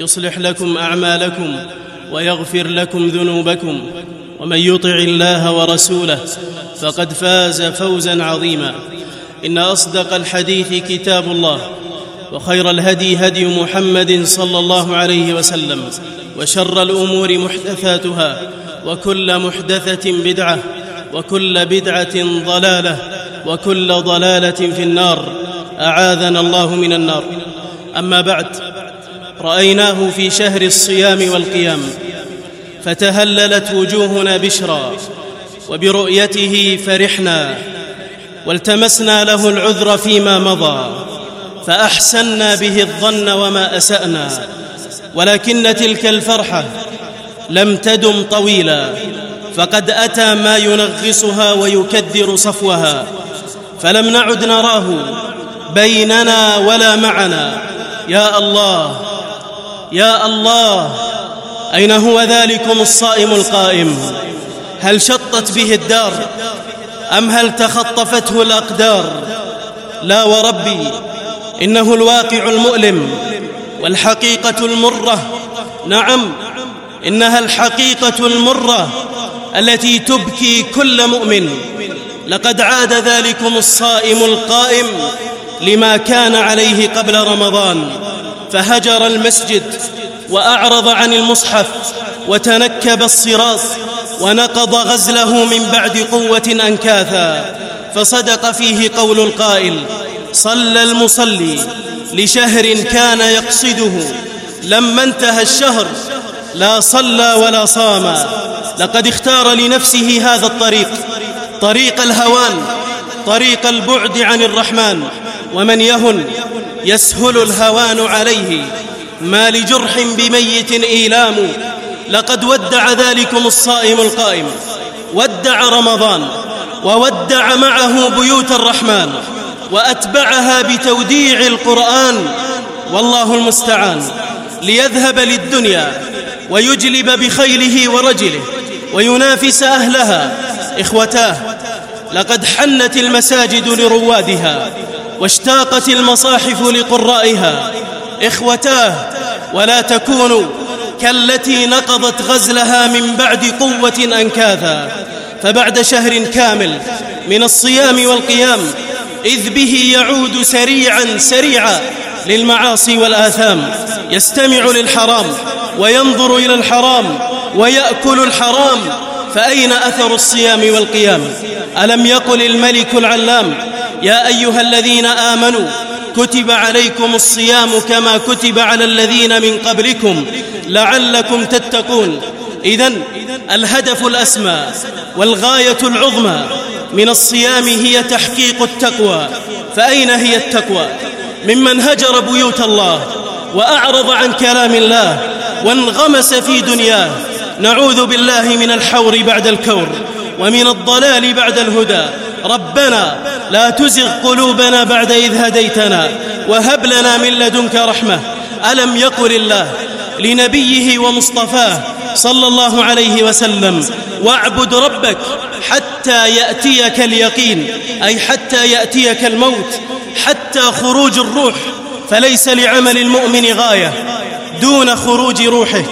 يصلح لكم أعمالكم ويغفر لكم ذنوبكم ومن يطع الله ورسوله فقد فاز فوزا عظيما. إن أصدق الحديث كتاب الله وخير الهدي هدي محمد صلى الله عليه وسلم وشر الأمور محدثاتها وكل محدثة بدعة وكل بدعة ضلالة وكل ضلالة في النار. أعاذنا الله من النار. أما بعد رأيناه في شهر الصيام والقيام فتهللت وجوهنا بشرا وبرؤيته فرحنا والتمسنا له العذر فيما مضى فأحسنا به الظن وما أسأنا ولكن تلك الفرحة لم تدم طويلا فقد أتى ما ينغصها ويكدر صفوها فلم نعد نراه بيننا ولا معنا. يا الله يا الله أين هو ذلكم الصائم القائم؟ هل شطت به الدار أم هل تخطفته الأقدار؟ لا وربي إنه الواقع المؤلم والحقيقة المرة. نعم إنها الحقيقة المرة التي تبكي كل مؤمن. لقد عاد ذلكم الصائم القائم لما كان عليه قبل رمضان. فهجر المسجد وأعرض عن المصحف وتنكب الصراط ونقض غزله من بعد قوة أنكاثا فصدق فيه قول القائل صلى المصلي لشهر كان يقصده لما انتهى الشهر لا صلى ولا صام لقد اختار لنفسه هذا الطريق طريق الهوان طريق البعد عن الرحمن ومن يهن يسهل الهوان عليه. ما لجرح بميت إيلام. لقد ودع ذلكم الصائم القائم. ودع رمضان. وودع معه بيوت الرحمن. وأتبعها بتوديع القرآن. والله المستعان. ليذهب للدنيا. ويجلب بخيله ورجله. وينافس أهلها. إخوتاه. لقد حنت المساجد لروادها. واشتاقت المصاحف لقرائها. إخوتاه ولا تكونوا كالتي نقضت غزلها من بعد قوة انكاثا فبعد شهر كامل من الصيام والقيام إذ به يعود سريعا سريعا للمعاصي والآثام. يستمع للحرام وينظر إلى الحرام ويأكل الحرام. فأين أثر الصيام والقيام؟ ألم يقل الملك العلام يا أيها الذين آمنوا كتب عليكم الصيام كما كتب على الذين من قبلكم لعلكم تتقون. اذا الهدف الأسمى والغاية العظمى من الصيام هي تحقيق التقوى. فأين هي التقوى؟ ممن هجر بيوت الله وأعرض عن كلام الله وانغمس في دنياه. نعوذ بالله من الحور بعد الكور ومن الضلال بعد الهدى. ربنا لا تزغ قلوبنا بعد إذ هديتنا وهب لنا من لدنك رحمة. ألم يقل الله لنبيه ومصطفاه صلى الله عليه وسلم واعبد ربك حتى يأتيك اليقين أي حتى يأتيك الموت حتى خروج الروح فليس لعمل المؤمن غاية دون خروج روحه.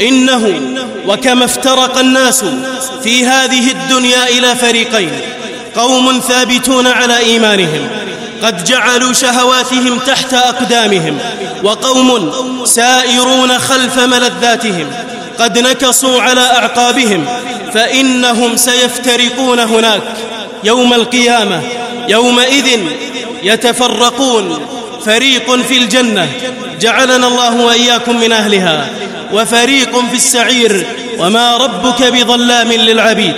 إنه وكما افترق الناس في هذه الدنيا إلى فريقين قوم ثابتون على إيمانهم قد جعلوا شهواتهم تحت أقدامهم وقوم سائرون خلف ملذاتهم قد نكصوا على أعقابهم فإنهم سيفترقون هناك يوم القيامة يومئذ يتفرقون فريق في الجنة جعلنا الله وإياكم من أهلها وفريق في السعير وما ربك بظلام للعبيد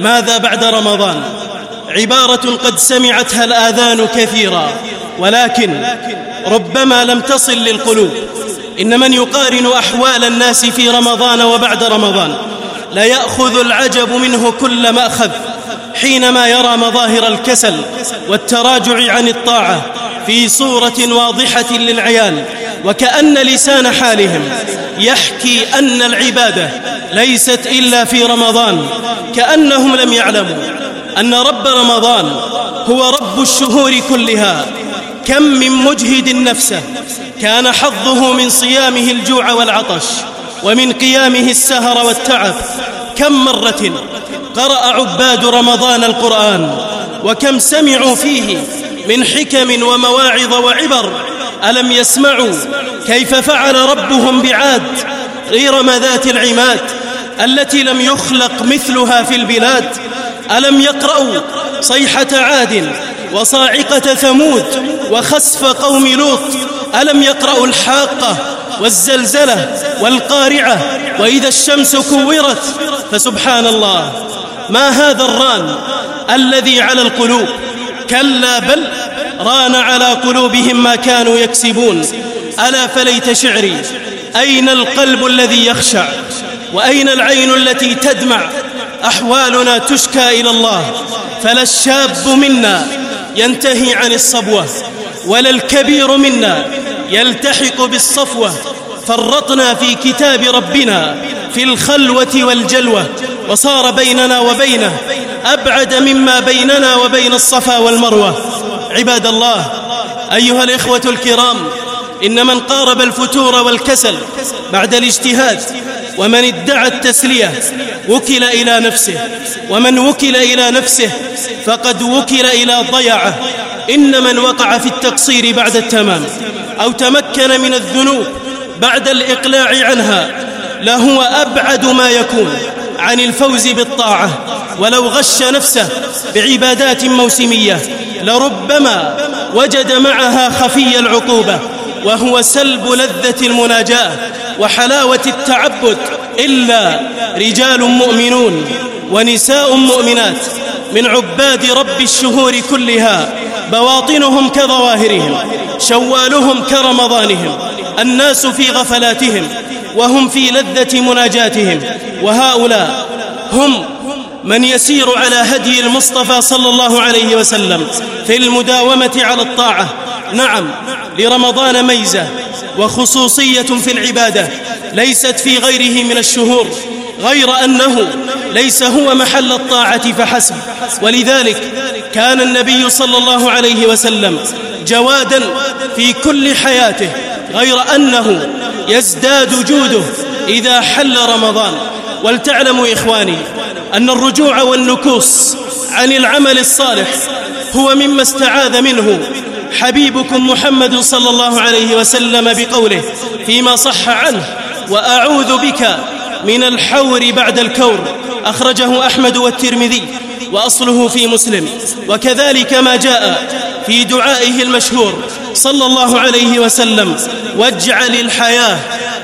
ماذا بعد رمضان؟ عبارة قد سمعتها الآذان كثيرا ولكن ربما لم تصل للقلوب. إن من يقارن أحوال الناس في رمضان وبعد رمضان لا يأخذ العجب منه كل مأخذ حينما يرى مظاهر الكسل والتراجع عن الطاعة في صورة واضحة للعيان وكأن لسان حالهم يحكي أن العبادة ليست إلا في رمضان كأنهم لم يعلموا. أن رب رمضان هو رب الشهور كلها. كم من مجهد نفسه كان حظه من صيامه الجوع والعطش ومن قيامه السهر والتعب. كم مرة قرأ عباد رمضان القرآن وكم سمعوا فيه من حكم ومواعظ وعبر. ألم يسمعوا كيف فعل ربهم بعاد إرم ذات العماد التي لم يخلق مثلها في البلاد؟ ألم يقرأوا صيحة عاد وصاعقة ثمود وخسف قوم لوط؟ ألم يقرأوا الحاقة والزلزلة والقارعة وإذا الشمس كورت؟ فسبحان الله. ما هذا الران الذي على القلوب؟ كلا بل ران على قلوبهم ما كانوا يكسبون. ألا فليت شعري أين القلب الذي يخشع؟ وأين العين التي تدمع؟ أحوالنا تشكى إلى الله فلا الشاب منا ينتهي عن الصبوة ولا الكبير منا يلتحق بالصفوة. فرطنا في كتاب ربنا في الخلوة والجلوة وصار بيننا وبينه أبعد مما بيننا وبين الصفا والمروة. عباد الله أيها الإخوة الكرام إن من قارب الفتور والكسل بعد الاجتهاد ومن ادعى التسلية وكل إلى نفسه ومن وكل إلى نفسه فقد وكل إلى ضيعه إن من وقع في التقصير بعد التمام أو تمكن من الذنوب بعد الإقلاع عنها لهو أبعد ما يكون عن الفوز بالطاعة. ولو غش نفسه بعبادات موسمية لربما وجد معها خفي العقوبة. وهو سلب لذة المناجاة وحلاوة التعبد إلا رجال مؤمنون ونساء مؤمنات من عباد رب الشهور كلها بواطنهم كظواهرهم شوالهم كرمضانهم الناس في غفلاتهم وهم في لذة مناجاتهم وهؤلاء هم من يسير على هدي المصطفى صلى الله عليه وسلم في المداومة على الطاعة نعم لرمضان ميزة وخصوصية في العبادة ليست في غيره من الشهور غير أنه ليس هو محل الطاعة فحسب. ولذلك كان النبي صلى الله عليه وسلم جوادا في كل حياته غير أنه يزداد جوده إذا حل رمضان. ولتعلموا إخواني أن الرجوع والنكوص عن العمل الصالح هو مما استعاذ منه حبيبكم محمد صلى الله عليه وسلم بقوله فيما صح عنه وأعوذ بك من الحور بعد الكور أخرجه أحمد والترمذي وأصله في مسلم وكذلك ما جاء في دعائه المشهور صلى الله عليه وسلم واجعل الحياة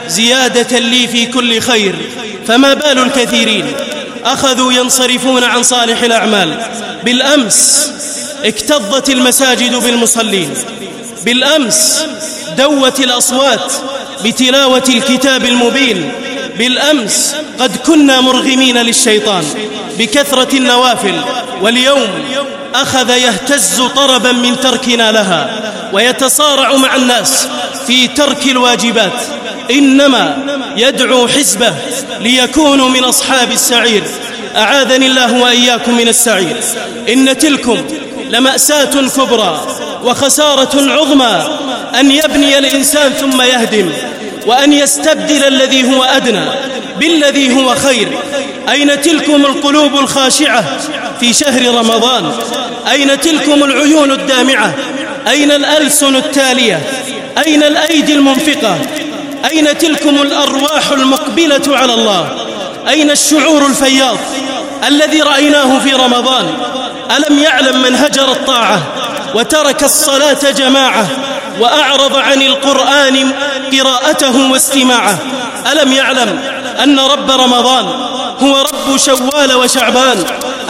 زيادة لي في كل خير فما بال الكثيرين؟ أخذوا ينصرفون عن صالح الأعمال بالأمس اكتظت المساجد بالمصلين بالأمس دوت الأصوات بتلاوة الكتاب المبين بالأمس قد كنا مرغمين للشيطان بكثرة النوافل واليوم أخذ يهتز طربا من تركنا لها ويتصارع مع الناس في ترك الواجبات إنما يدعو حزبه ليكونوا من أصحاب السعير. أعاذني الله وإياكم من السعير. إن تلكم لمأساة كبرى وخسارة عظمى أن يبني الإنسان ثم يهدم وأن يستبدل الذي هو أدنى بالذي هو خير. أين تلكم القلوب الخاشعة في شهر رمضان؟ أين تلكم العيون الدامعة؟ أين الألسن التالية؟ أين الأيدي المنفقة؟ أين تلكم الأرواح المقبلة على الله؟ أين الشعور الفياض الذي رأيناه في رمضان؟ ألم يعلم من هجر الطاعة وترك الصلاة جماعة وأعرض عن القرآن قراءته واستماعه؟ ألم يعلم أن رب رمضان هو رب شوال وشعبان؟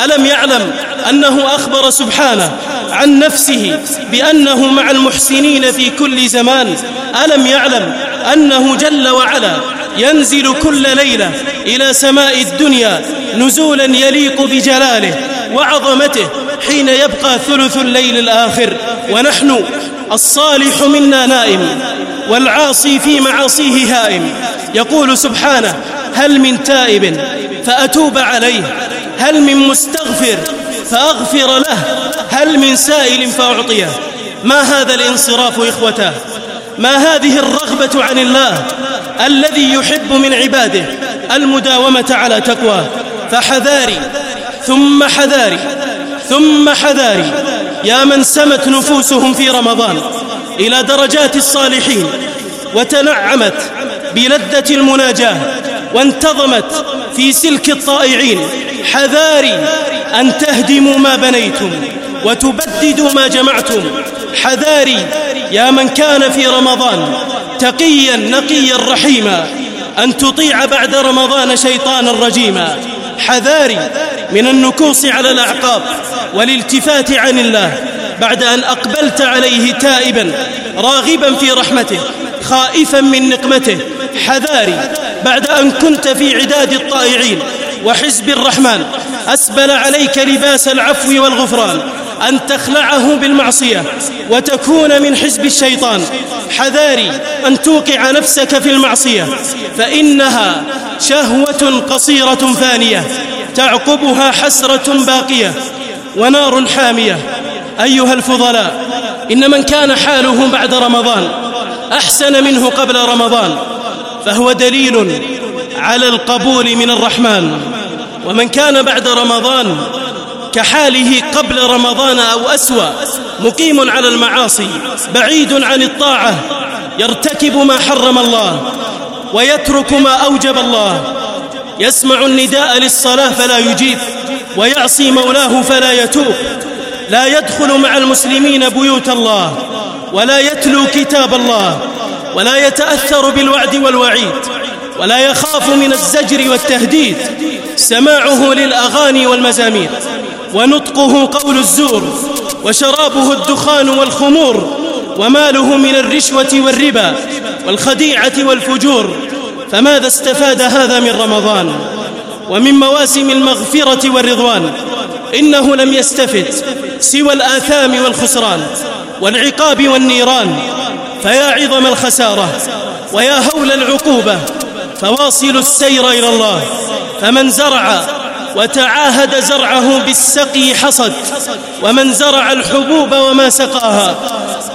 ألم يعلم أنه أخبر سبحانه عن نفسه بأنه مع المحسنين في كل زمان؟ ألم يعلم أنه جل وعلا ينزل كل ليلة إلى سماء الدنيا نزولا يليق بجلاله؟ وعظمته حين يبقى ثلث الليل الآخر. ونحن الصالح منا نائم والعاصي في معاصيه هائم. يقول سبحانه هل من تائب فأتوب عليه هل من مستغفر فأغفر له هل من سائل فأعطيه. ما هذا الانصراف إخوته ما هذه الرغبة عن الله الذي يحب من عباده المداومة على تقواه؟ فحذاري ثم حذاري ثم حذاري. يا من سمت نفوسهم في رمضان إلى درجات الصالحين وتنعمت بلذة المناجاة وانتظمت في سلك الطائعين. حذاري أن تهدموا ما بنيتم وتبددوا ما جمعتم. حذاري يا من كان في رمضان تقيا نقيا رحيما أن تطيع بعد رمضان شيطانا رجيما. حذاري من النكوص على الأعقاب والالتفات عن الله بعد أن أقبلت عليه تائبا راغبا في رحمته خائفا من نقمته حذاري بعد أن كنت في عداد الطائعين وحزب الرحمن. أسبل عليك لباس العفو والغفران أن تخلعه بالمعصية وتكون من حزب الشيطان. حذاري أن توقع نفسك في المعصية فإنها شهوة قصيرة فانية تعقبها حسرة باقية ونار حامية. أيها الفضلاء إن من كان حاله بعد رمضان أحسن منه قبل رمضان فهو دليل على القبول من الرحمن. ومن كان بعد رمضان كحاله قبل رمضان أو أسوأ مقيم على المعاصي بعيد عن الطاعة يرتكب ما حرم الله ويترك ما أوجب الله. يسمع النداء للصلاة فلا يجيب ويعصي مولاه فلا يتوب. لا يدخل مع المسلمين بيوت الله ولا يتلو كتاب الله ولا يتأثر بالوعد والوعيد ولا يخاف من الزجر والتهديد. سماعه للأغاني والمزامير ونطقه قول الزور وشرابه الدخان والخمور وماله من الرشوة والربا والخديعة والفجور. فماذا استفاد هذا من رمضان ومن مواسم المغفرة والرضوان؟ إنه لم يستفد سوى الآثام والخسران والعقاب والنيران. فيا عظم الخسارة ويا هول العقوبة فواصل السير إلى الله. فمن زرع وتعاهد زرعه بالسقي حصد ومن زرع الحبوب وما سقاها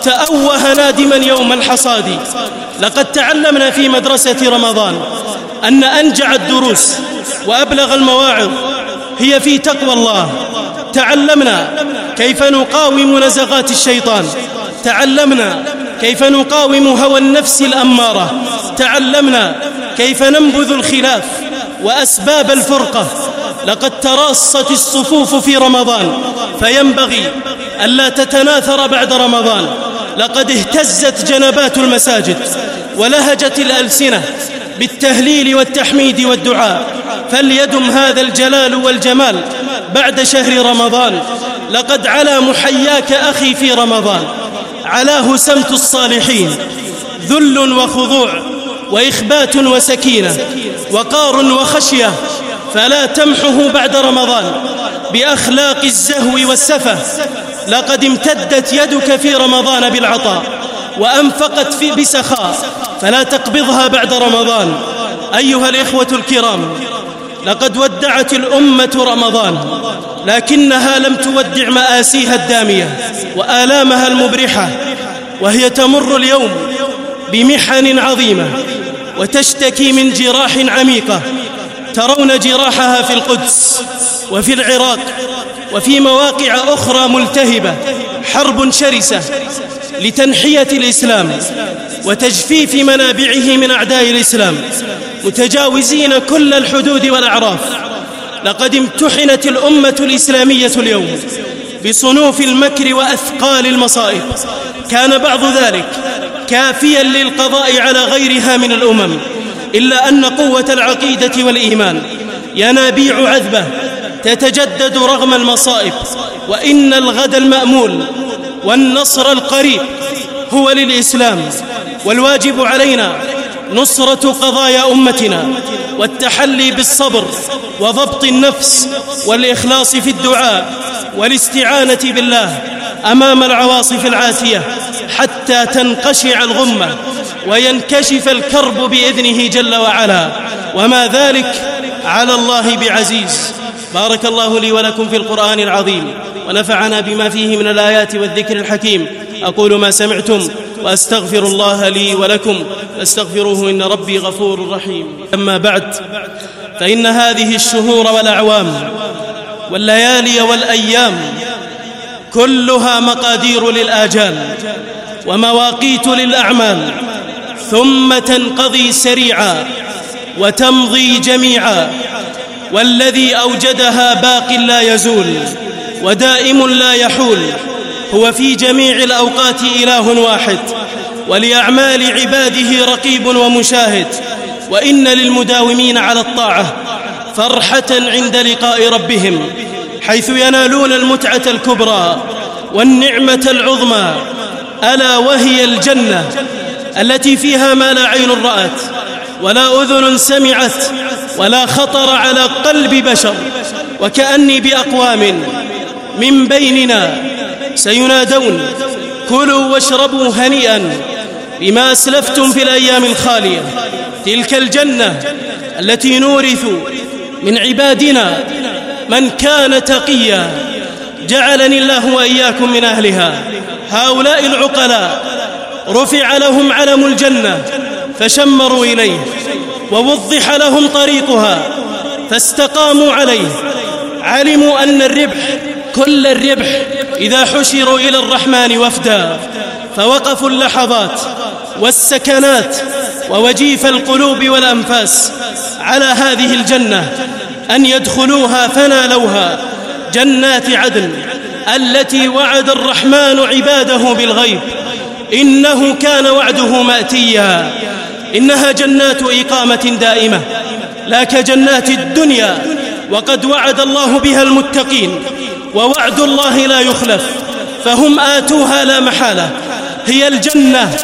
تأوه نادما يوم الحصاد. لقد تعلمنا في مدرسة رمضان أن أنجع الدروس وأبلغ المواعظ هي في تقوى الله. تعلمنا كيف نقاوم نزغات الشيطان. تعلمنا كيف نقاوم هوى النفس الأمارة. تعلمنا كيف ننبذ الخلاف وأسباب الفرقة. لقد تراصت الصفوف في رمضان فينبغي ألا تتناثر بعد رمضان. لقد اهتزت جنبات المساجد ولهجت الألسنة بالتهليل والتحميد والدعاء. فليدم هذا الجلال والجمال بعد شهر رمضان. لقد علا محياك أخي في رمضان. علاه سمت الصالحين. ذل وخضوع وإخبات وسكينة وقار وخشية فلا تمحه بعد رمضان بأخلاق الزهو والسفة. لقد امتدت يدك في رمضان بالعطاء وأنفقت في بسخاء. فلا تقبضها بعد رمضان. أيها الإخوة الكرام لقد ودعت الأمة رمضان لكنها لم تودع مآسيها الدامية وآلامها المبرحة وهي تمر اليوم بمحن عظيمة وتشتكي من جراح عميقة. ترون جراحها في القدس وفي العراق وفي مواقع أخرى ملتهبة حرب شرسة لتنحية الإسلام وتجفيف منابعه من أعداء الإسلام متجاوزين كل الحدود والأعراف. لقد امتحنت الأمة الإسلامية اليوم بصنوف المكر وأثقال المصائب. كان بعض ذلك كافيا للقضاء على غيرها من الأمم. إلا أن قوة العقيدة والإيمان ينابيع عذبة تتجدد رغم المصائب. وإن الغد المأمول والنصر القريب هو للإسلام والواجب علينا نصرة قضايا أمتنا والتحلي بالصبر وضبط النفس والإخلاص في الدعاء والاستعانة بالله أمام العواصف العاتية حتى تنقشع الغمة. وينكشف الكرب بإذنه جل وعلا. وما ذلك على الله بعزيز. بارك الله لي ولكم في القرآن العظيم. ونفعنا بما فيه من الآيات والذكر الحكيم. أقول ما سمعتم وأستغفر الله لي ولكم. فاستغفروه إن ربي غفور رحيم. أما بعد فإن هذه الشهور والأعوام والليالي والأيام كلها مقادير للآجال ومواقيت للأعمال. ثم تنقضي سريعا وتمضي جميعا. والذي أوجدها باق لا يزول ودائم لا يحول. هو في جميع الأوقات إله واحد. ولأعمال عباده رقيب ومشاهد. وإن للمداومين على الطاعة فرحة عند لقاء ربهم حيث ينالون المتعة الكبرى والنعمة العظمى. ألا وهي الجنة؟ التي فيها ما لا عين رأت ولا أذن سمعت ولا خطر على قلب بشر وكأني بأقوام من بيننا سينادون كلوا واشربوا هنيئا بما أسلفتم في الأيام الخالية. تلك الجنة التي نورث من عبادنا من كان تقيا. جعلني الله وإياكم من أهلها. هؤلاء العقلاء رفع لهم علم الجنة فشمروا إليه ووضح لهم طريقها فاستقاموا عليه. علموا أن الربح كل الربح إذا حشروا إلى الرحمن وفدا فوقفوا اللحظات والسكنات ووجيف القلوب والأنفاس على هذه الجنة أن يدخلوها فنالوها جنات عدن التي وعد الرحمن عباده بالغيب. إنه كان وعده مأتيا. إنها جنات إقامة دائمة. لا كجنات الدنيا. وقد وعد الله بها المتقين. ووعد الله لا يخلف. فهم آتوها لا محالة. هي الجنة.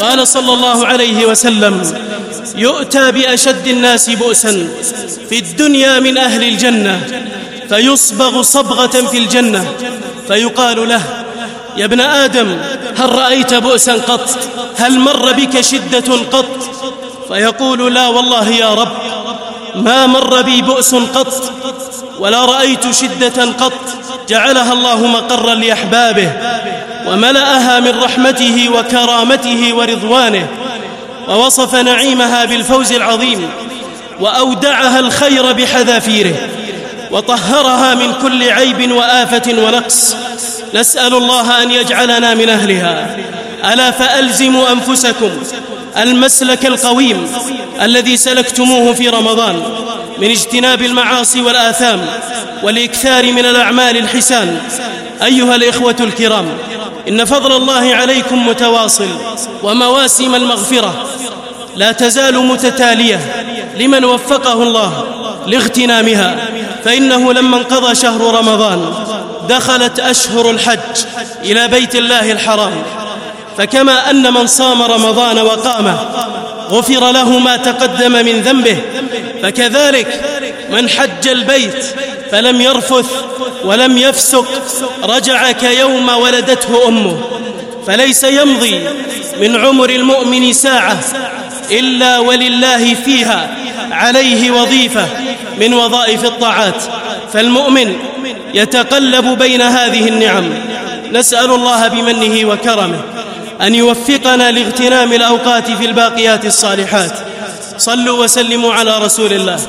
قال صلى الله عليه وسلم يؤتى بأشد الناس بؤسا في الدنيا من أهل الجنة. فيصبغ صبغة في الجنة. فيقال له يا ابن آدم هل رأيت بؤسا قط؟ هل مر بك شدة قط؟ فيقول لا والله يا رب ما مر بي بؤس قط ولا رأيت شدة قط. جعلها الله مقرا لأحبابه وملأها من رحمته وكرامته ورضوانه ووصف نعيمها بالفوز العظيم وأودعها الخير بحذافيره وطهرها من كل عيب وآفة ونقص. نسأل الله أن يجعلنا من أهلها. ألا فألزموا أنفسكم المسلك القويم الذي سلكتموه في رمضان من اجتناب المعاصي والآثام والإكثار من الأعمال الحسان. أيها الإخوة الكرام إن فضل الله عليكم متواصل ومواسم المغفرة. لا تزال متتالية لمن وفقه الله لاغتنامها فإنه لما انقضى شهر رمضان دخلت أشهر الحج إلى بيت الله الحرام فكما أن من صام رمضان وقامه غفر له ما تقدم من ذنبه فكذلك من حج البيت فلم يرفث ولم يفسق رجع كيوم ولدته أمه فليس يمضي من عمر المؤمن ساعة إلا ولله فيها عليه وظيفة من وظائف الطاعات فالمؤمن يتقلب بين هذه النعم. نسأل الله بمنه وكرمه أن يوفقنا لاغتنام الأوقات في الباقيات الصالحات. صلوا وسلموا على رسول الله.